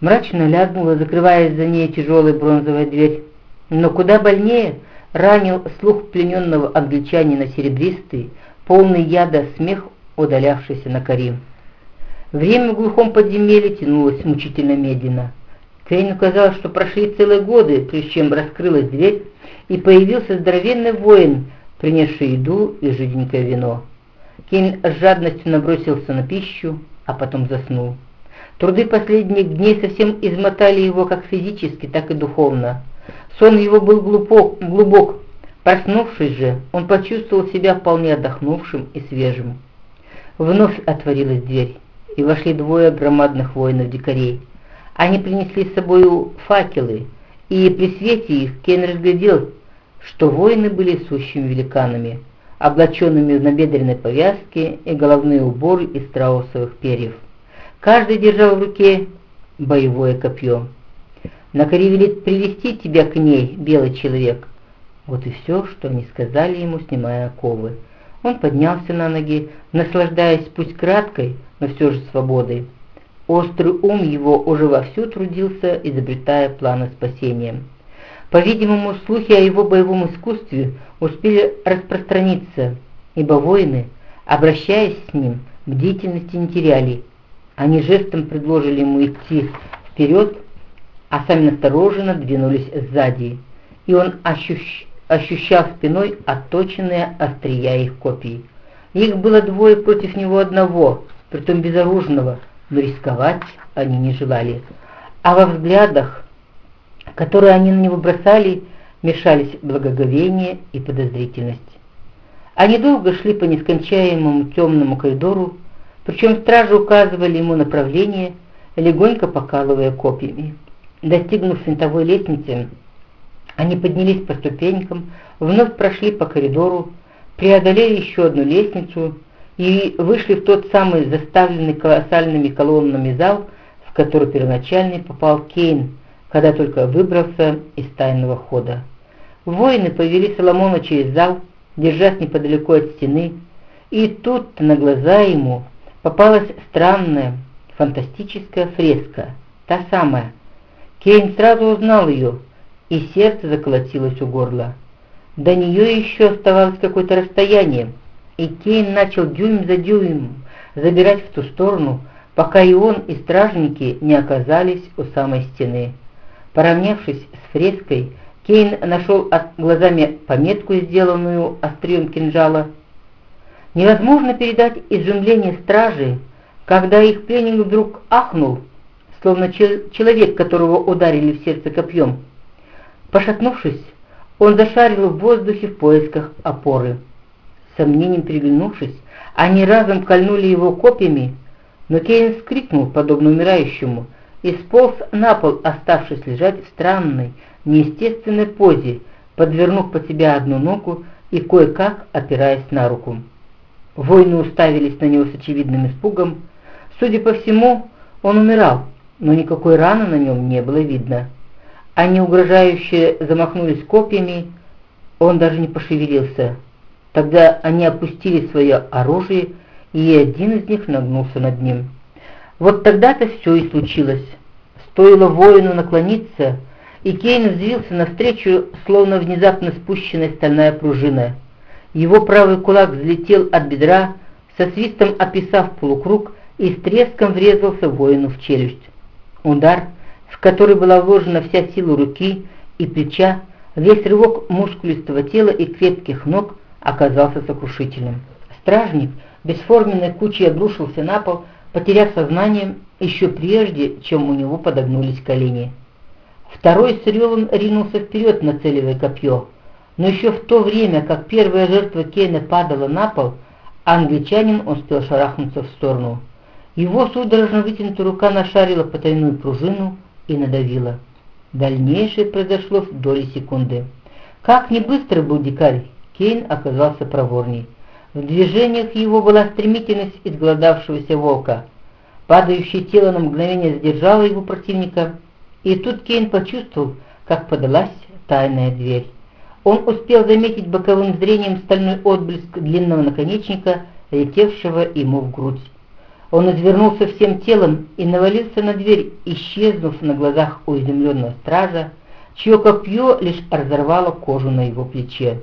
Мрачно лязгнула, закрываясь за ней тяжелая бронзовая дверь. Но куда больнее ранил слух плененного англичанина серебристый, полный яда смех, удалявшийся на Карим. Время в глухом подземелье тянулось мучительно медленно. Кейну казалось, что прошли целые годы, прежде чем раскрылась дверь, и появился здоровенный воин, принесший еду и жиденькое вино. Кейн с жадностью набросился на пищу, а потом заснул. Труды последних дней совсем измотали его как физически, так и духовно. Сон его был глубок, глубок. Проснувшись же, он почувствовал себя вполне отдохнувшим и свежим. Вновь отворилась дверь, и вошли двое громадных воинов-дикарей. Они принесли с собой факелы, и при свете их Кен разглядел, что воины были сущими великанами, облаченными в набедренной повязки и головные уборы из страусовых перьев. Каждый держал в руке боевое копье. Велит привести тебя к ней, белый человек. Вот и все, что они сказали ему, снимая оковы. Он поднялся на ноги, наслаждаясь пусть краткой, но все же свободой. Острый ум его уже вовсю трудился, изобретая планы спасения. По-видимому, слухи о его боевом искусстве успели распространиться, ибо воины, обращаясь с ним, бдительности не теряли. Они жестом предложили ему идти вперед, а сами настороженно двинулись сзади, и он ощущ... ощущал спиной отточенные острия их копий. Их было двое против него одного, притом безоружного, но рисковать они не желали. А во взглядах, которые они на него бросали, мешались благоговение и подозрительность. Они долго шли по нескончаемому темному коридору, причем стражи указывали ему направление, легонько покалывая копьями. Достигнув винтовой лестницы, они поднялись по ступенькам, вновь прошли по коридору, преодолели еще одну лестницу и вышли в тот самый заставленный колоссальными колоннами зал, в который первоначально попал Кейн, когда только выбрался из тайного хода. Воины повели Соломона через зал, держась неподалеку от стены, и тут на глаза ему попалась странная, фантастическая фреска, та самая. Кейн сразу узнал ее, и сердце заколотилось у горла. До нее еще оставалось какое-то расстояние, и Кейн начал дюйм за дюймом забирать в ту сторону, пока и он, и стражники не оказались у самой стены. Поравнявшись с фреской, Кейн нашел глазами пометку, сделанную острием кинжала. Невозможно передать изумление стражи, когда их пленник вдруг ахнул, словно человек, которого ударили в сердце копьем. Пошатнувшись, он зашарил в воздухе в поисках опоры сомнением переглянувшись, они разом кольнули его копьями, но Кейн скрикнул, подобно умирающему, и сполз на пол, оставшись лежать в странной, неестественной позе, подвернув под себя одну ногу и кое-как опираясь на руку. Воины уставились на него с очевидным испугом. Судя по всему, он умирал, но никакой раны на нем не было видно. Они угрожающе замахнулись копьями, он даже не пошевелился. Тогда они опустили свое оружие, и один из них нагнулся над ним. Вот тогда-то все и случилось. Стоило воину наклониться, и Кейн взвился навстречу, словно внезапно спущенная стальная пружина. Его правый кулак взлетел от бедра, со свистом описав полукруг и с треском врезался воину в челюсть. Удар, в который была вложена вся сила руки и плеча, весь рывок мускулистого тела и крепких ног – оказался сокрушительным. Стражник бесформенной кучей обрушился на пол, потеряв сознание еще прежде, чем у него подогнулись колени. Второй с ринулся вперед, нацеливая копье, но еще в то время, как первая жертва Кейна падала на пол, англичанин успел шарахнуться в сторону. Его судорожно вытянутая рука нашарила потайную пружину и надавила. Дальнейшее произошло в доли секунды. Как не быстро был дикарь, Кейн оказался проворней. В движениях его была стремительность изголодавшегося волка. Падающее тело на мгновение задержало его противника, и тут Кейн почувствовал, как подалась тайная дверь. Он успел заметить боковым зрением стальной отблеск длинного наконечника, летевшего ему в грудь. Он извернулся всем телом и навалился на дверь, исчезнув на глазах у изумленного стража, чье копье лишь разорвало кожу на его плече.